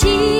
情。